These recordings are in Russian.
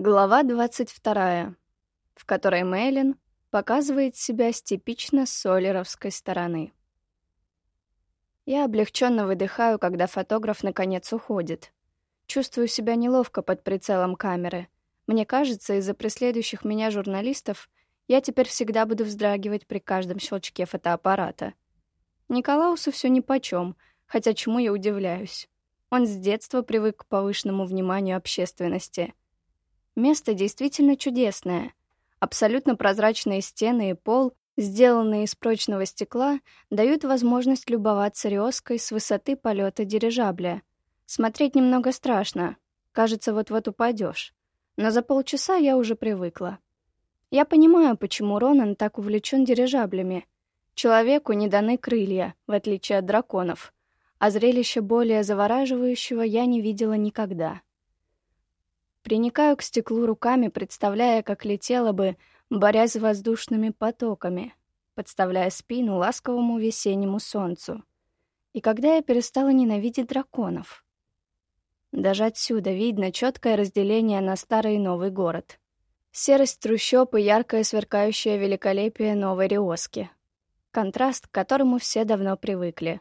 Глава 22, в которой Мэйлин показывает себя с типично солеровской стороны. Я облегченно выдыхаю, когда фотограф наконец уходит. Чувствую себя неловко под прицелом камеры. Мне кажется, из-за преследующих меня журналистов я теперь всегда буду вздрагивать при каждом щелчке фотоаппарата. Николаусу все нипочем, хотя чему я удивляюсь. Он с детства привык к повышенному вниманию общественности — Место действительно чудесное. Абсолютно прозрачные стены и пол, сделанные из прочного стекла, дают возможность любоваться Риоской с высоты полета дирижабля. Смотреть немного страшно. Кажется, вот-вот упадешь. Но за полчаса я уже привыкла. Я понимаю, почему Ронан так увлечен дирижаблями. Человеку не даны крылья, в отличие от драконов. А зрелище более завораживающего я не видела никогда. Приникаю к стеклу руками, представляя, как летела бы, борясь с воздушными потоками, подставляя спину ласковому весеннему солнцу. И когда я перестала ненавидеть драконов. Даже отсюда видно четкое разделение на старый и новый город. Серость трущоб и яркое сверкающее великолепие новой Риоски. Контраст, к которому все давно привыкли.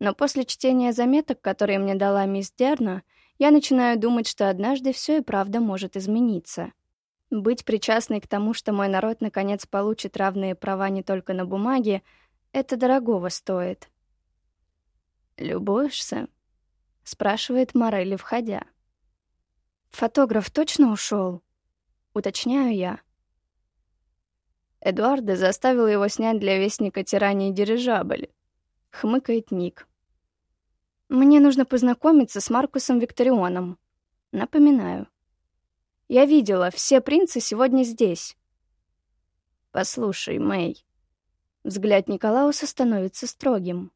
Но после чтения заметок, которые мне дала мисс Дерна, я начинаю думать, что однажды все и правда может измениться. Быть причастной к тому, что мой народ наконец получит равные права не только на бумаге, это дорогого стоит. «Любуешься?» — спрашивает Морелли, входя. «Фотограф точно ушел? уточняю я. Эдуарда заставил его снять для Вестника тирании дирижабль. Хмыкает Ник. Мне нужно познакомиться с Маркусом Викторионом. Напоминаю. Я видела, все принцы сегодня здесь. Послушай, Мэй. Взгляд Николауса становится строгим.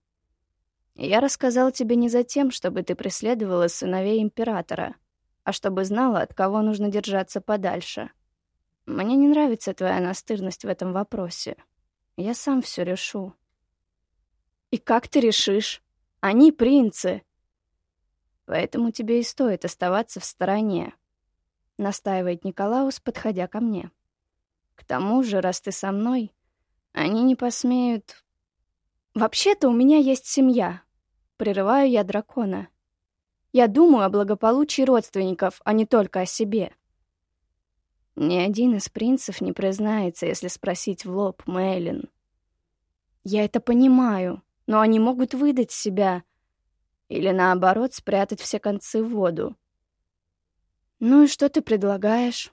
Я рассказал тебе не за тем, чтобы ты преследовала сыновей императора, а чтобы знала, от кого нужно держаться подальше. Мне не нравится твоя настырность в этом вопросе. Я сам все решу. И как ты решишь? Они принцы. Поэтому тебе и стоит оставаться в стороне, настаивает Николаус, подходя ко мне. К тому же, раз ты со мной, они не посмеют... Вообще-то у меня есть семья. Прерываю я дракона. Я думаю о благополучии родственников, а не только о себе. Ни один из принцев не признается, если спросить в лоб Мэйлин. Я это понимаю, но они могут выдать себя или, наоборот, спрятать все концы в воду. «Ну и что ты предлагаешь?»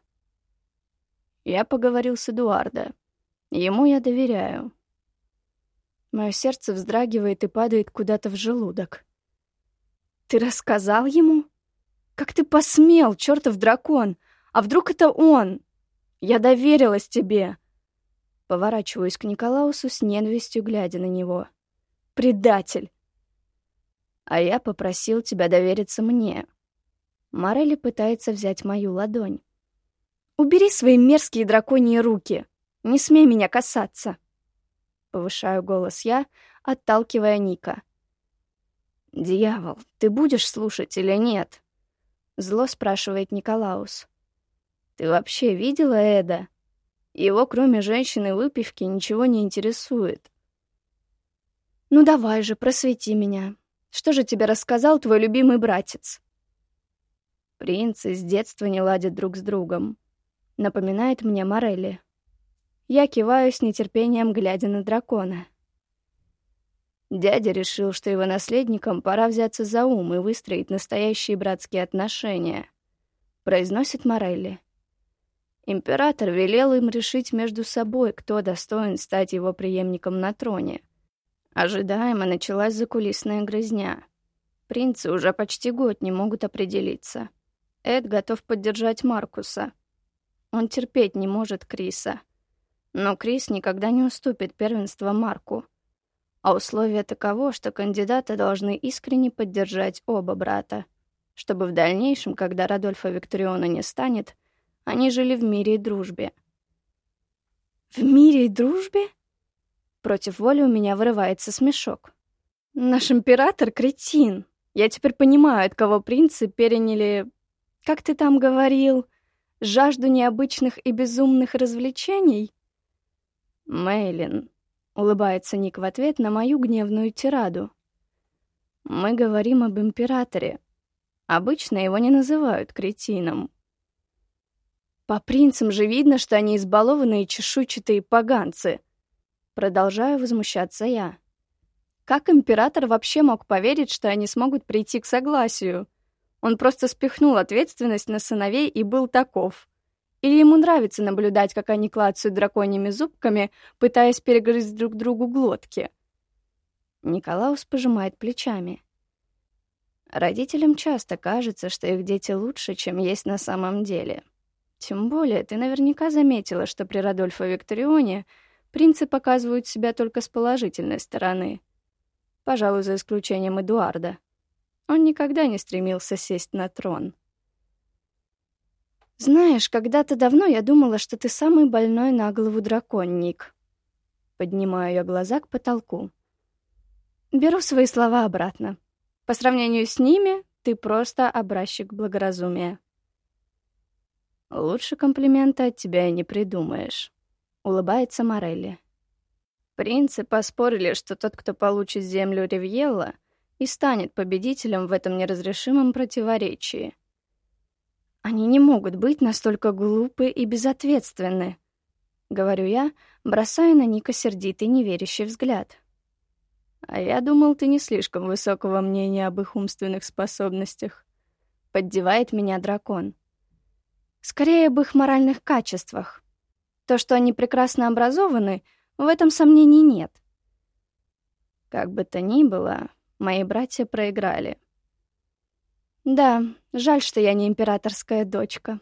Я поговорил с Эдуардо. Ему я доверяю. Мое сердце вздрагивает и падает куда-то в желудок. «Ты рассказал ему? Как ты посмел, чертов дракон! А вдруг это он? Я доверилась тебе!» Поворачиваюсь к Николаусу с ненавистью, глядя на него. Предатель. А я попросил тебя довериться мне. Морелли пытается взять мою ладонь. Убери свои мерзкие драконьи руки. Не смей меня касаться. Повышаю голос я, отталкивая Ника. «Дьявол, ты будешь слушать или нет?» Зло спрашивает Николаус. «Ты вообще видела Эда? Его, кроме женщины выпивки, ничего не интересует. «Ну давай же, просвети меня. Что же тебе рассказал твой любимый братец?» «Принцы с детства не ладят друг с другом», — напоминает мне Морелли. Я киваю с нетерпением, глядя на дракона. Дядя решил, что его наследникам пора взяться за ум и выстроить настоящие братские отношения, произносит Морелли. Император велел им решить между собой, кто достоин стать его преемником на троне. Ожидаемо началась закулисная грызня. Принцы уже почти год не могут определиться. Эд готов поддержать Маркуса. Он терпеть не может Криса. Но Крис никогда не уступит первенство Марку. А условие таково, что кандидаты должны искренне поддержать оба брата, чтобы в дальнейшем, когда Радольфа Викториона не станет, они жили в мире и дружбе. «В мире и дружбе?» Против воли у меня вырывается смешок. Наш император — кретин. Я теперь понимаю, от кого принцы переняли... Как ты там говорил? жажду необычных и безумных развлечений? Мейлин, улыбается Ник в ответ на мою гневную тираду. Мы говорим об императоре. Обычно его не называют кретином. По принцам же видно, что они избалованные чешуйчатые поганцы. Продолжаю возмущаться я. Как император вообще мог поверить, что они смогут прийти к согласию? Он просто спихнул ответственность на сыновей и был таков. Или ему нравится наблюдать, как они клацают драконьими зубками, пытаясь перегрызть друг другу глотки? Николаус пожимает плечами. Родителям часто кажется, что их дети лучше, чем есть на самом деле. Тем более, ты наверняка заметила, что при Радольфо Викторионе принцы показывают себя только с положительной стороны. Пожалуй, за исключением Эдуарда. Он никогда не стремился сесть на трон. «Знаешь, когда-то давно я думала, что ты самый больной на голову драконник». Поднимаю я глаза к потолку. Беру свои слова обратно. По сравнению с ними, ты просто образчик благоразумия. «Лучше комплимента от тебя и не придумаешь», — улыбается Морелли. Принцы поспорили, что тот, кто получит землю Ривьелла, и станет победителем в этом неразрешимом противоречии — они не могут быть настолько глупы и безответственны, говорю я, бросая на Ника сердитый неверящий взгляд. А я думал, ты не слишком высокого мнения об их умственных способностях. Поддевает меня дракон. Скорее об их моральных качествах. То, что они прекрасно образованы, в этом сомнений нет. Как бы то ни было, мои братья проиграли. Да, жаль, что я не императорская дочка.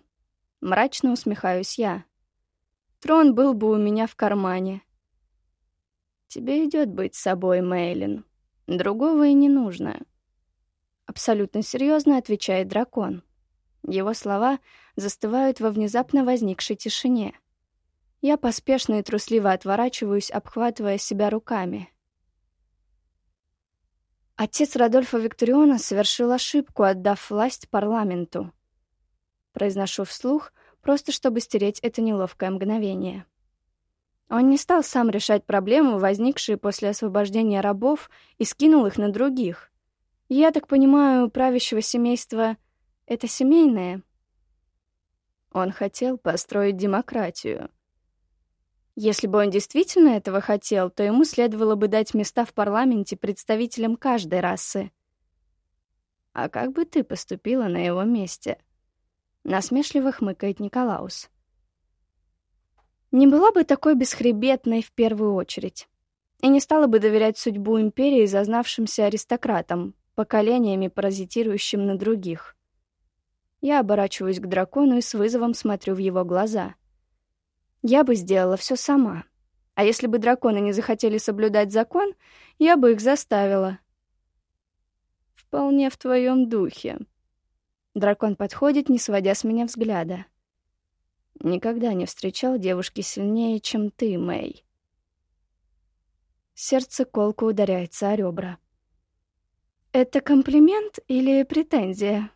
Мрачно усмехаюсь я. Трон был бы у меня в кармане. Тебе идет быть собой, Мейлин. Другого и не нужно. Абсолютно серьезно отвечает дракон. Его слова застывают во внезапно возникшей тишине. Я поспешно и трусливо отворачиваюсь, обхватывая себя руками. Отец Радольфа Викториона совершил ошибку, отдав власть парламенту. Произношу вслух, просто чтобы стереть это неловкое мгновение. Он не стал сам решать проблемы, возникшие после освобождения рабов, и скинул их на других. Я так понимаю, правящего семейства — это семейное. Он хотел построить демократию, если бы он действительно этого хотел, то ему следовало бы дать места в парламенте представителям каждой расы. «А как бы ты поступила на его месте?» Насмешливо хмыкает Николаус. «Не была бы такой бесхребетной в первую очередь. И не стала бы доверять судьбу империи зазнавшимся аристократам, поколениями паразитирующим на других. Я оборачиваюсь к дракону и с вызовом смотрю в его глаза — я бы сделала все сама. А если бы драконы не захотели соблюдать закон, я бы их заставила. Вполне в твоем духе. Дракон подходит, не сводя с меня взгляда. Никогда не встречал девушки сильнее, чем ты, Мэй. Сердце колко ударяется о ребра. Это комплимент или претензия?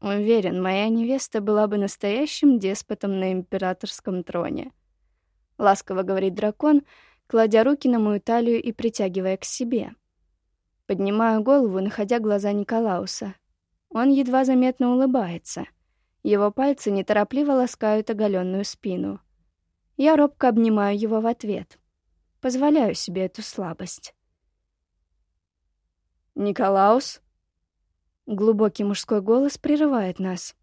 Уверен, моя невеста была бы настоящим деспотом на императорском троне. Ласково говорит дракон, кладя руки на мою талию и притягивая к себе. Поднимаю голову, находя глаза Николауса. Он едва заметно улыбается. Его пальцы неторопливо ласкают оголенную спину. Я робко обнимаю его в ответ. Позволяю себе эту слабость. «Николаус?» Глубокий мужской голос прерывает нас.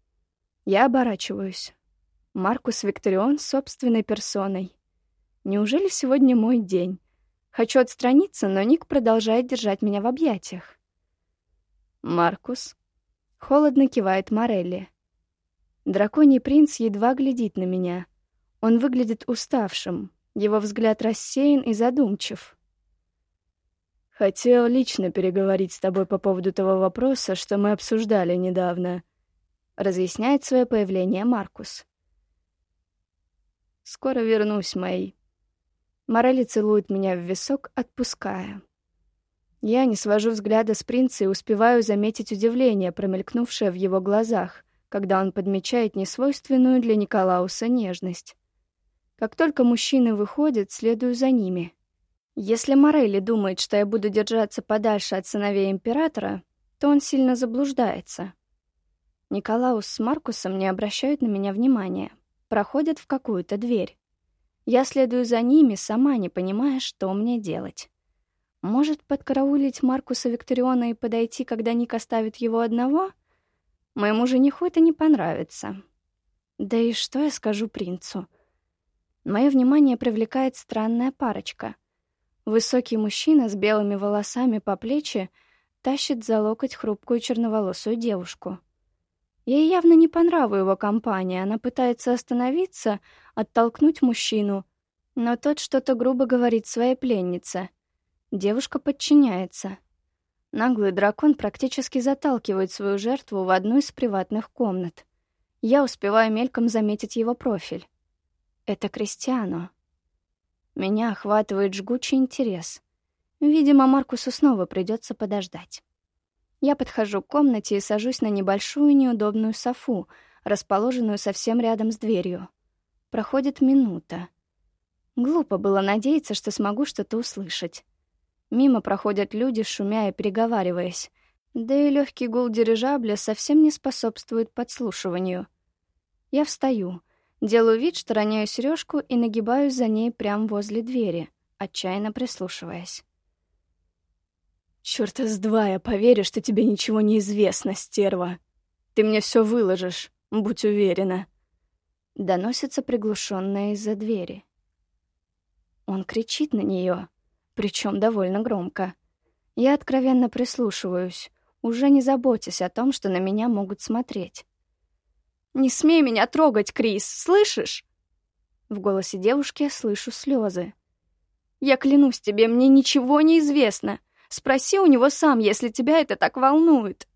Я оборачиваюсь. Маркус Викторион собственной персоной. Неужели сегодня мой день? Хочу отстраниться, но Ник продолжает держать меня в объятиях. «Маркус?» — холодно кивает Морелли. Драконий принц едва глядит на меня. Он выглядит уставшим, его взгляд рассеян и задумчив. Хотел лично переговорить с тобой по поводу того вопроса, что мы обсуждали недавно. Разъясняет свое появление Маркус. Скоро вернусь, Мэй. Морели целует меня в висок, отпуская. Я не свожу взгляда с принца и успеваю заметить удивление, промелькнувшее в его глазах, когда он подмечает несвойственную для Николауса нежность. Как только мужчины выходят, следую за ними. Если Морелли думает, что я буду держаться подальше от сыновей императора, то он сильно заблуждается. Николаус с Маркусом не обращают на меня внимания, проходят в какую-то дверь. Я следую за ними, сама не понимая, что мне делать. Может, подкараулить Маркуса Викториона и подойти, когда Ник оставит его одного? Моему жениху это не понравится. Да и что я скажу принцу? Мое внимание привлекает странная парочка. Высокий мужчина с белыми волосами по плечи тащит за локоть хрупкую черноволосую девушку. Ей явно не по нраву его компания, она пытается остановиться, оттолкнуть мужчину, но тот что-то грубо говорит своей пленнице. Девушка подчиняется. Наглый дракон практически заталкивает свою жертву в одну из приватных комнат. Я успеваю мельком заметить его профиль. Это Кристиано. Меня охватывает жгучий интерес. Видимо, Маркусу снова придется подождать. Я подхожу к комнате и сажусь на небольшую неудобную софу, расположенную совсем рядом с дверью. Проходит минута. Глупо было надеяться, что смогу что-то услышать. Мимо проходят люди, шумя и переговариваясь. Да и легкий гул дирижабля совсем не способствует подслушиванию. Я встаю, делаю вид, что роняю сережку и нагибаюсь за ней прямо возле двери, отчаянно прислушиваясь. Чёрта с два я поверю, что тебе ничего не известно, стерва. Ты мне все выложишь, будь уверена. Доносится приглушенное из-за двери. Он кричит на нее, причем довольно громко. Я откровенно прислушиваюсь, уже не заботясь о том, что на меня могут смотреть. «Не смей меня трогать, Крис, слышишь?» В голосе девушки я слышу слезы. «Я клянусь тебе, мне ничего не известно. Спроси у него сам, если тебя это так волнует.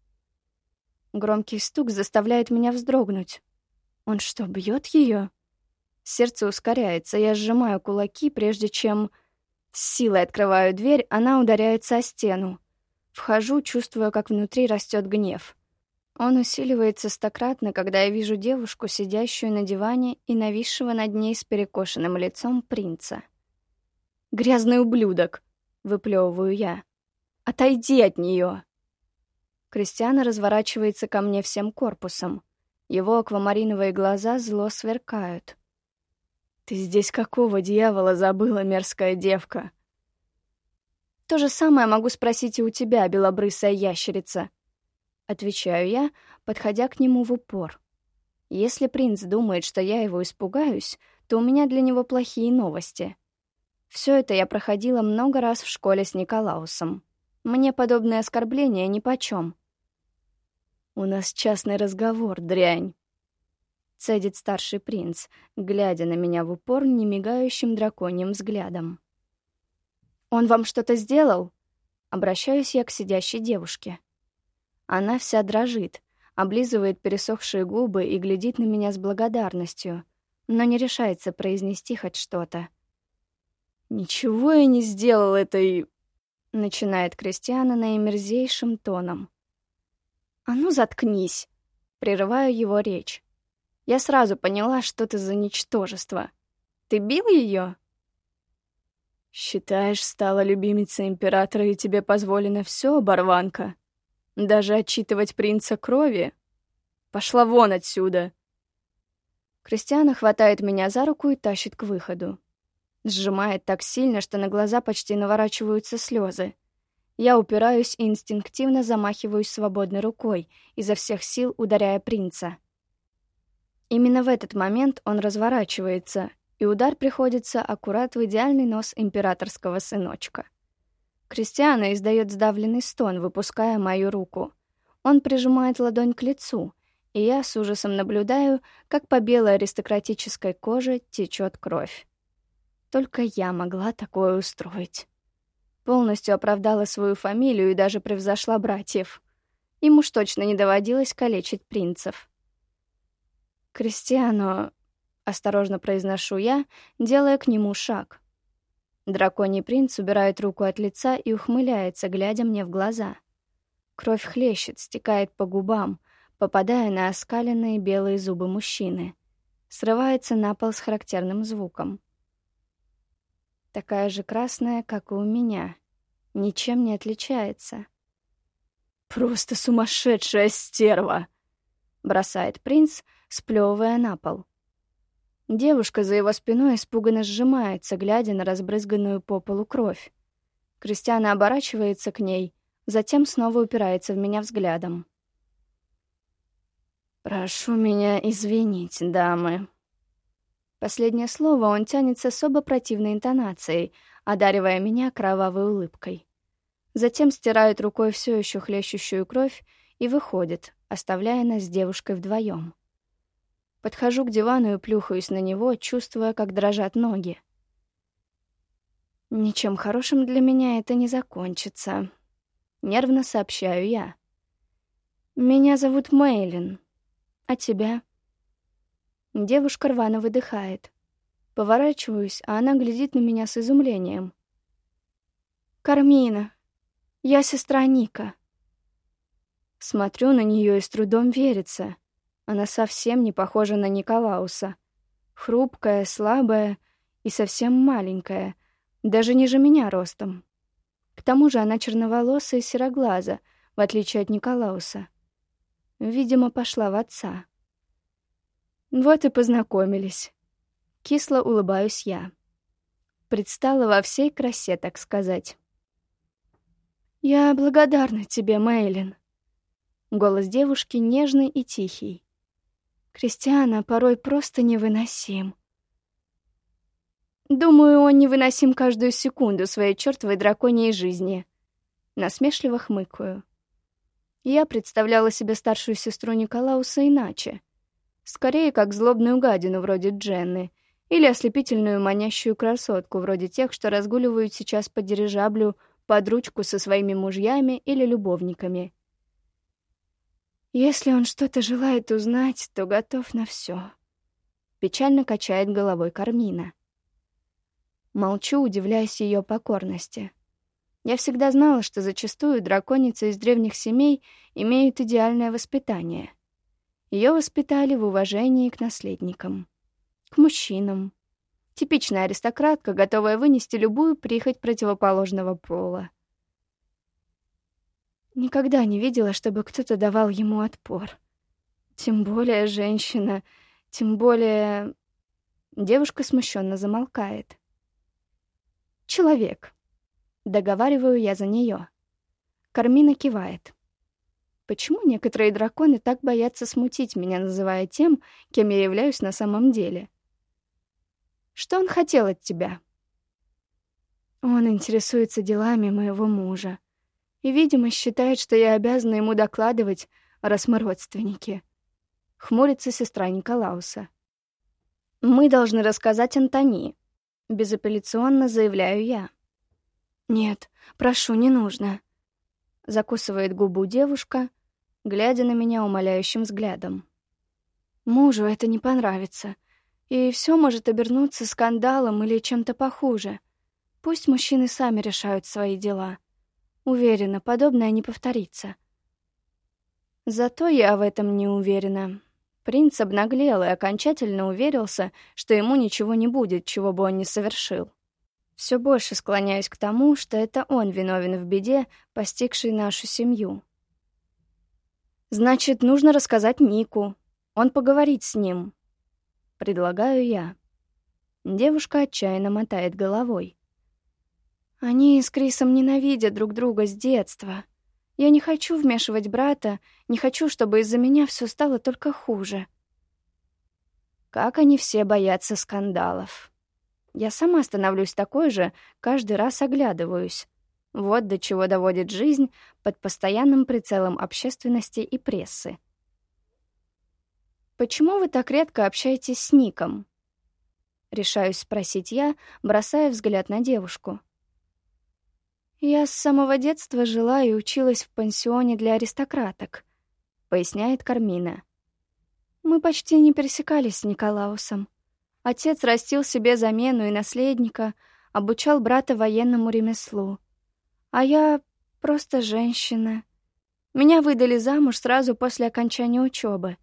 Громкий стук заставляет меня вздрогнуть. Он что, бьет ее? Сердце ускоряется, я сжимаю кулаки, прежде чем... С силой открываю дверь, она ударяется о стену. Вхожу, чувствуя, как внутри растет гнев. Он усиливается стократно, когда я вижу девушку, сидящую на диване и нависшего над ней с перекошенным лицом принца. «Грязный ублюдок!» — выплевываю я. Отойди от нее!» Кристиана разворачивается ко мне всем корпусом. Его аквамариновые глаза зло сверкают. «Ты здесь какого дьявола забыла, мерзкая девка?» «То же самое могу спросить и у тебя, белобрысая ящерица», — отвечаю я, подходя к нему в упор. «Если принц думает, что я его испугаюсь, то у меня для него плохие новости. Все это я проходила много раз в школе с Николаусом. Мне подобное оскорбление нипочем. «У нас частный разговор, дрянь», — цедит старший принц, глядя на меня в упор немигающим драконьим взглядом. «Он вам что-то сделал?» Обращаюсь я к сидящей девушке. Она вся дрожит, облизывает пересохшие губы и глядит на меня с благодарностью, но не решается произнести хоть что-то. «Ничего я не сделал этой — начинает Кристиана наимерзейшим тоном. «А ну, заткнись!» — прерываю его речь. «Я сразу поняла, что ты за ничтожество. Ты бил ее?» «Считаешь, стала любимицей императора, и тебе позволено все, оборванка? Даже отчитывать принца крови? Пошла вон отсюда!» Кристиана хватает меня за руку и тащит к выходу. Сжимает так сильно, что на глаза почти наворачиваются слезы. Я упираюсь и инстинктивно замахиваюсь свободной рукой, изо всех сил ударяя принца. Именно в этот момент он разворачивается, и удар приходится аккурат в идеальный нос императорского сыночка. Кристиана издает сдавленный стон, выпуская мою руку. Он прижимает ладонь к лицу, и я с ужасом наблюдаю, как по белой аристократической коже течет кровь. Только я могла такое устроить. Полностью оправдала свою фамилию и даже превзошла братьев. Им уж точно не доводилось калечить принцев. «Кристиано», — осторожно произношу я, делая к нему шаг. Драконий принц убирает руку от лица и ухмыляется, глядя мне в глаза. Кровь хлещет, стекает по губам, попадая на оскаленные белые зубы мужчины. Срывается на пол с характерным звуком. Такая же красная, как и у меня. Ничем не отличается. «Просто сумасшедшая стерва!» — бросает принц, сплёвывая на пол. Девушка за его спиной испуганно сжимается, глядя на разбрызганную по полу кровь. Кристиана оборачивается к ней, затем снова упирается в меня взглядом. «Прошу меня извинить, дамы». Последнее слово он тянет с особо противной интонацией, одаривая меня кровавой улыбкой. Затем стирает рукой все еще хлещущую кровь и выходит, оставляя нас с девушкой вдвоем. Подхожу к дивану и плюхаюсь на него, чувствуя, как дрожат ноги. Ничем хорошим для меня это не закончится. Нервно сообщаю я. Меня зовут Мейлин. А тебя? Девушка рвано выдыхает. Поворачиваюсь, а она глядит на меня с изумлением. «Кармина, я сестра Ника». Смотрю на нее и с трудом верится. Она совсем не похожа на Николауса. Хрупкая, слабая и совсем маленькая, даже ниже меня ростом. К тому же она черноволосая и сероглаза, в отличие от Николауса. Видимо, пошла в отца. Вот и познакомились. Кисло улыбаюсь я. Предстала во всей красе, так сказать. «Я благодарна тебе, Мейлин». Голос девушки нежный и тихий. Кристиана порой просто невыносим. Думаю, он невыносим каждую секунду своей чертовой драконьей жизни. Насмешливо хмыкаю. Я представляла себе старшую сестру Николауса иначе — Скорее, как злобную гадину вроде Дженны или ослепительную манящую красотку вроде тех, что разгуливают сейчас по дирижаблю под ручку со своими мужьями или любовниками. Если он что-то желает узнать, то готов на все. Печально качает головой Кармина. Молчу, удивляясь ее покорности. Я всегда знала, что зачастую драконицы из древних семей имеют идеальное воспитание — ее воспитали в уважении к наследникам, к мужчинам. Типичная аристократка, готовая вынести любую прихоть противоположного пола. Никогда не видела, чтобы кто-то давал ему отпор. Тем более женщина, тем более... Девушка смущенно замолкает. «Человек», — договариваю я за нее. Кармина кивает. Почему некоторые драконы так боятся смутить меня, называя тем, кем я являюсь на самом деле? Что он хотел от тебя? Он интересуется делами моего мужа и, видимо, считает, что я обязана ему докладывать, раз мы родственники. Хмурится сестра Николауса. Мы должны рассказать Антони. Безапелляционно заявляю я. Нет, прошу, не нужно. Закусывает губу девушка, глядя на меня умоляющим взглядом. Мужу это не понравится, и все может обернуться скандалом или чем-то похуже. Пусть мужчины сами решают свои дела. Уверена, подобное не повторится. Зато я в этом не уверена. Принц обнаглел и окончательно уверился, что ему ничего не будет, чего бы он ни совершил. Все больше склоняюсь к тому, что это он виновен в беде, постигшей нашу семью. Значит, нужно рассказать Нику. Он поговорит с ним. Предлагаю я. Девушка отчаянно мотает головой. Они с Крисом ненавидят друг друга с детства. Я не хочу вмешивать брата, не хочу, чтобы из-за меня все стало только хуже. Как они все боятся скандалов. Я сама становлюсь такой же, каждый раз оглядываюсь. Вот до чего доводит жизнь под постоянным прицелом общественности и прессы. «Почему вы так редко общаетесь с Ником?» Решаюсь спросить я, бросая взгляд на девушку. «Я с самого детства жила и училась в пансионе для аристократок», — поясняет Кармина. «Мы почти не пересекались с Николаусом. Отец растил себе замену и наследника, обучал брата военному ремеслу. А я просто женщина. Меня выдали замуж сразу после окончания учебы.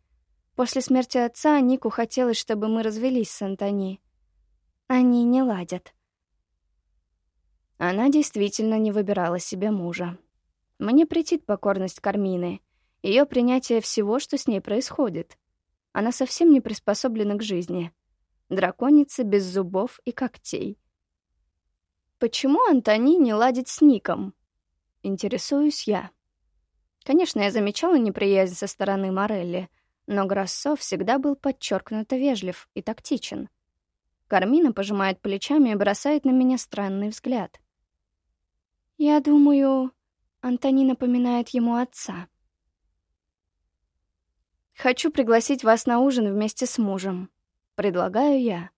После смерти отца Нику хотелось, чтобы мы развелись с Антони. Они не ладят. Она действительно не выбирала себе мужа. Мне претит покорность Кармины, ее принятие всего, что с ней происходит. Она совсем не приспособлена к жизни. Драконица без зубов и когтей. Почему Антони не ладит с Ником? Интересуюсь я. Конечно, я замечала неприязнь со стороны Морелли, но Грассо всегда был подчеркнуто вежлив и тактичен. Кармина пожимает плечами и бросает на меня странный взгляд. Я думаю, Антони напоминает ему отца. «Хочу пригласить вас на ужин вместе с мужем», — предлагаю я.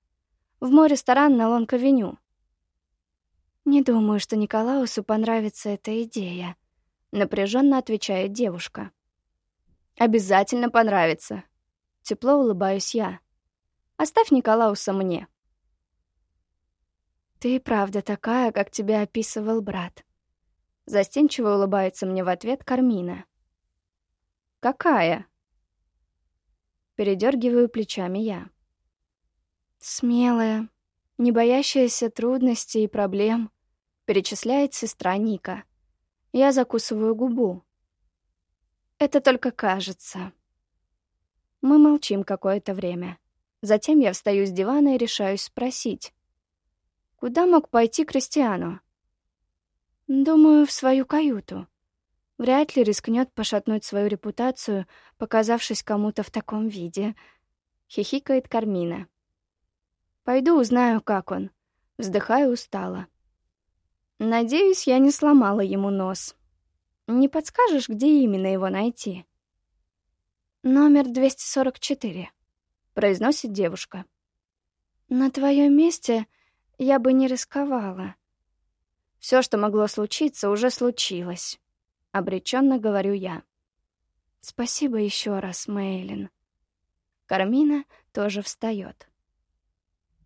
«В мой ресторан на Лонг-авеню». «Не думаю, что Николаусу понравится эта идея», — напряженно отвечает девушка. «Обязательно понравится». Тепло улыбаюсь я. «Оставь Николауса мне». «Ты правда такая, как тебя описывал брат», Застенчиво улыбается мне в ответ Кармина. «Какая?» Передергиваю плечами я. «Смелая, не боящаяся трудностей и проблем», перечисляет сестра Ника. Я закусываю губу. «Это только кажется». Мы молчим какое-то время. Затем я встаю с дивана и решаюсь спросить. «Куда мог пойти Кристиану?» Думаю, в свою каюту. Вряд ли рискнет пошатнуть свою репутацию, показавшись кому-то в таком виде. Хихикает Кармина. Пойду узнаю, как он. Вздыхаю устало. Надеюсь, я не сломала ему нос. Не подскажешь, где именно его найти? Номер 244, произносит девушка. На твоем месте я бы не рисковала. Все, что могло случиться, уже случилось. Обреченно говорю я. Спасибо еще раз, Мейлин. Кармина тоже встает.